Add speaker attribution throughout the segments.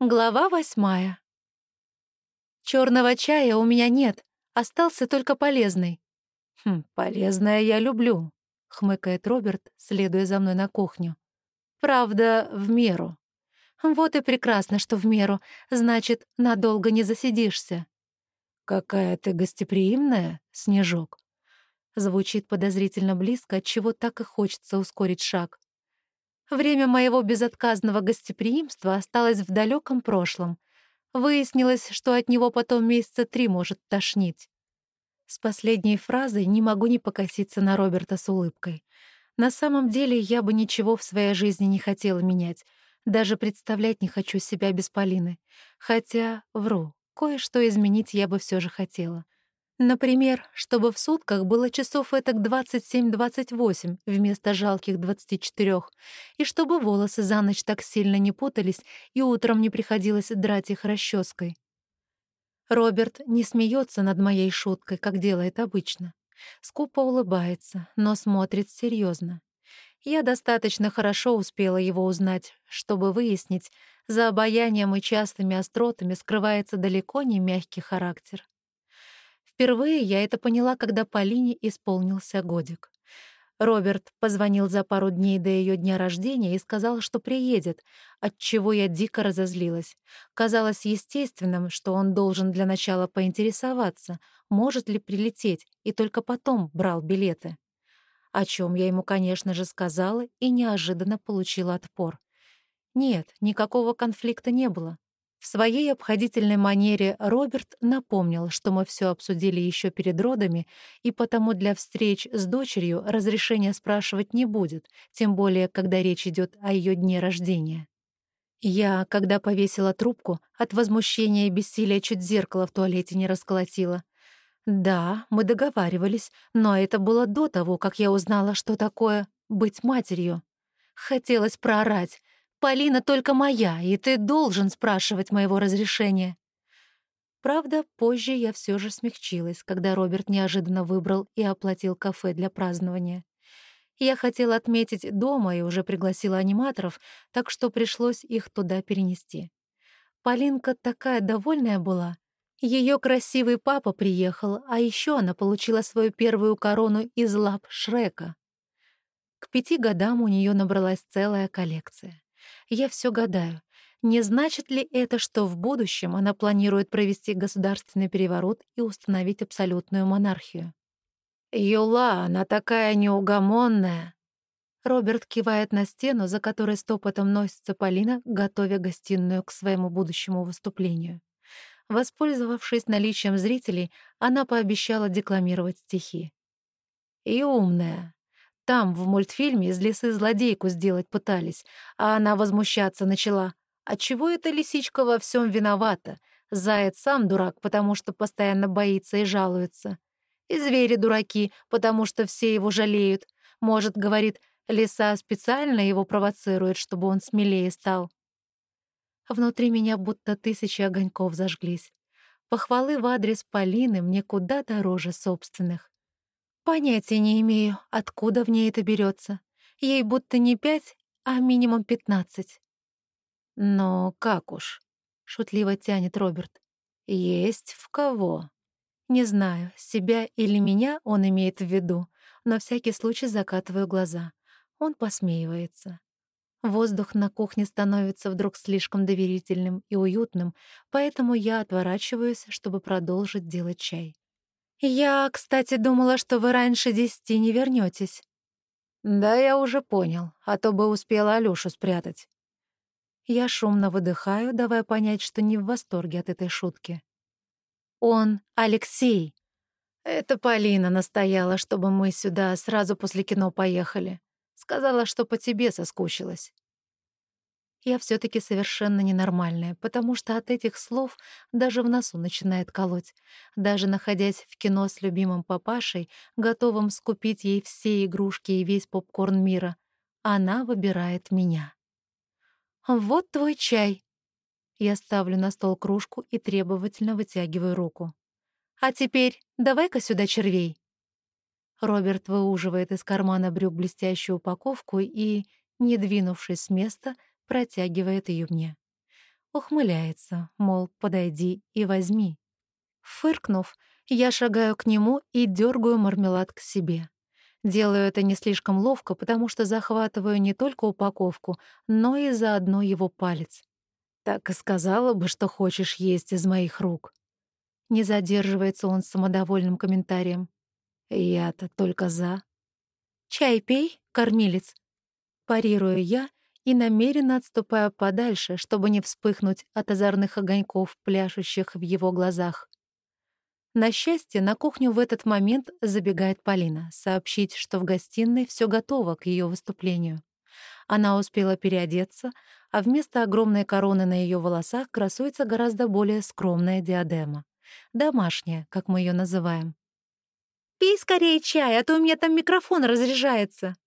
Speaker 1: Глава восьмая. Черного чая у меня нет, остался только полезный.
Speaker 2: Хм, полезное я люблю, хмыкает Роберт, следуя за мной на кухню. Правда, в меру.
Speaker 1: Вот и прекрасно, что в меру. Значит, надолго не засидишься.
Speaker 2: Какая ты гостеприимная, Снежок.
Speaker 1: Звучит подозрительно близко, от чего так и хочется ускорить шаг. Время моего безотказного гостеприимства осталось в далеком прошлом. Выяснилось, что от него потом месяца три может тошнить. С последней фразой не могу не покоситься на Роберта с улыбкой. На самом деле я бы ничего в своей жизни не хотела менять. Даже представлять не хочу себя без Полины. Хотя, вру, кое-что изменить я бы все же хотела — Например, чтобы в сутках было часов этак 27-28 вместо жалких 24, и чтобы волосы за ночь так сильно не путались и утром не приходилось драть их расческой. Роберт не смеется над моей шуткой, как делает обычно. Скупо улыбается, но смотрит серьезно. Я достаточно хорошо успела его узнать, чтобы выяснить, за обаянием и частыми остротами скрывается далеко не мягкий характер. Впервые я это поняла, когда Полине исполнился годик. Роберт позвонил за пару дней до ее дня рождения и сказал, что приедет, от чего я дико разозлилась. Казалось естественным, что он должен для начала поинтересоваться, может ли прилететь, и только потом брал билеты. О чем я ему, конечно же, сказала и неожиданно получила отпор. Нет, никакого конфликта не было. В своей обходительной манере Роберт напомнил, что мы все обсудили еще перед родами, и потому для встреч с дочерью разрешения спрашивать не будет, тем более, когда речь идет о ее дне рождения. Я, когда повесила трубку, от возмущения и бессилия чуть зеркало в туалете не расколотила. Да, мы договаривались, но это было до того, как я узнала, что такое быть матерью. Хотелось проорать. Полина только моя, и ты должен спрашивать моего разрешения». Правда, позже я все же смягчилась, когда Роберт неожиданно выбрал и оплатил кафе для празднования. Я хотела отметить дома и уже пригласила аниматоров, так что пришлось их туда перенести. Полинка такая довольная была. Ее красивый папа приехал, а еще она получила свою первую корону из лап Шрека. К пяти годам у нее набралась целая коллекция. Я все гадаю, не значит ли это, что в будущем она планирует провести государственный переворот и установить абсолютную монархию?
Speaker 2: «Юла, она такая неугомонная!»
Speaker 1: Роберт кивает на стену, за которой стопотом носится Полина, готовя гостиную к своему будущему выступлению. Воспользовавшись наличием зрителей, она пообещала декламировать стихи.
Speaker 2: «И умная. Там, в мультфильме, из лисы злодейку сделать пытались, а она возмущаться начала. А чего эта лисичка во всем виновата? Заяц сам дурак, потому что постоянно боится и жалуется. И звери дураки, потому что все его жалеют. Может, говорит, лиса специально его провоцирует, чтобы он смелее стал.
Speaker 1: Внутри меня будто тысячи огоньков зажглись. Похвалы в адрес Полины мне куда дороже собственных. Понятия не имею, откуда в ней это берется. Ей будто не пять, а минимум пятнадцать.
Speaker 2: Но как уж, шутливо тянет Роберт. Есть в кого?
Speaker 1: Не знаю, себя или меня он имеет в виду, но всякий случай закатываю глаза. Он посмеивается. Воздух на кухне становится вдруг слишком доверительным и уютным, поэтому я отворачиваюсь, чтобы продолжить делать чай. «Я, кстати, думала, что вы раньше десяти не вернетесь.
Speaker 2: «Да, я уже понял, а то бы успела Алёшу спрятать».
Speaker 1: Я шумно выдыхаю, давая понять, что не в восторге от этой шутки. «Он Алексей».
Speaker 2: Это Полина настояла, чтобы мы сюда сразу после кино поехали. Сказала, что по тебе соскучилась
Speaker 1: я все таки совершенно ненормальная, потому что от этих слов даже в носу начинает колоть. Даже находясь в кино с любимым папашей, готовым скупить ей все игрушки и весь попкорн мира, она выбирает меня. «Вот твой чай». Я ставлю на стол кружку и требовательно вытягиваю руку. «А теперь давай-ка сюда червей». Роберт выуживает из кармана брюк блестящую упаковку и, не двинувшись с места, протягивает ее мне. Ухмыляется, мол, подойди и возьми. Фыркнув, я шагаю к нему и дергаю мармелад к себе. Делаю это не слишком ловко, потому что захватываю не только упаковку, но и заодно его палец. Так и сказала бы, что хочешь есть из моих рук. Не задерживается он самодовольным комментарием. Я-то только за. «Чай пей, кормилец!» Парирую я и намеренно отступаю подальше, чтобы не вспыхнуть от озорных огоньков, пляшущих в его глазах. На счастье, на кухню в этот момент забегает Полина, сообщить, что в гостиной все готово к ее выступлению. Она успела переодеться, а вместо огромной короны на ее волосах красуется гораздо более скромная диадема. Домашняя, как мы ее называем. «Пей скорее чай, а то у меня там микрофон разряжается», —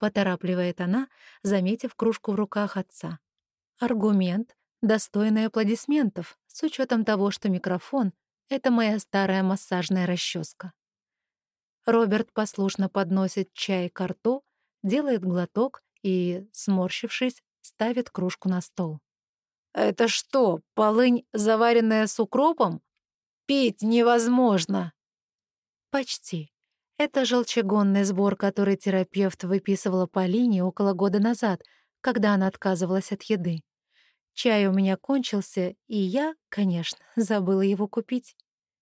Speaker 1: поторапливает она, заметив кружку в руках отца. Аргумент, достойный аплодисментов, с учетом того, что микрофон — это моя старая массажная расческа. Роберт послушно подносит чай к рту, делает глоток и, сморщившись, ставит кружку на стол. «Это что, полынь, заваренная с укропом? Пить невозможно!» Почти. Это желчегонный сбор, который терапевт выписывала Полине около года назад, когда она отказывалась от еды. Чай у меня кончился, и я, конечно, забыла его купить.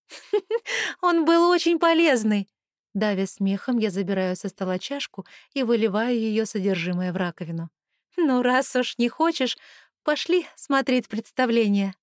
Speaker 1: «Он был очень полезный!» Давя смехом, я забираю со стола чашку и выливаю ее содержимое в раковину. «Ну, раз уж не хочешь, пошли смотреть представление».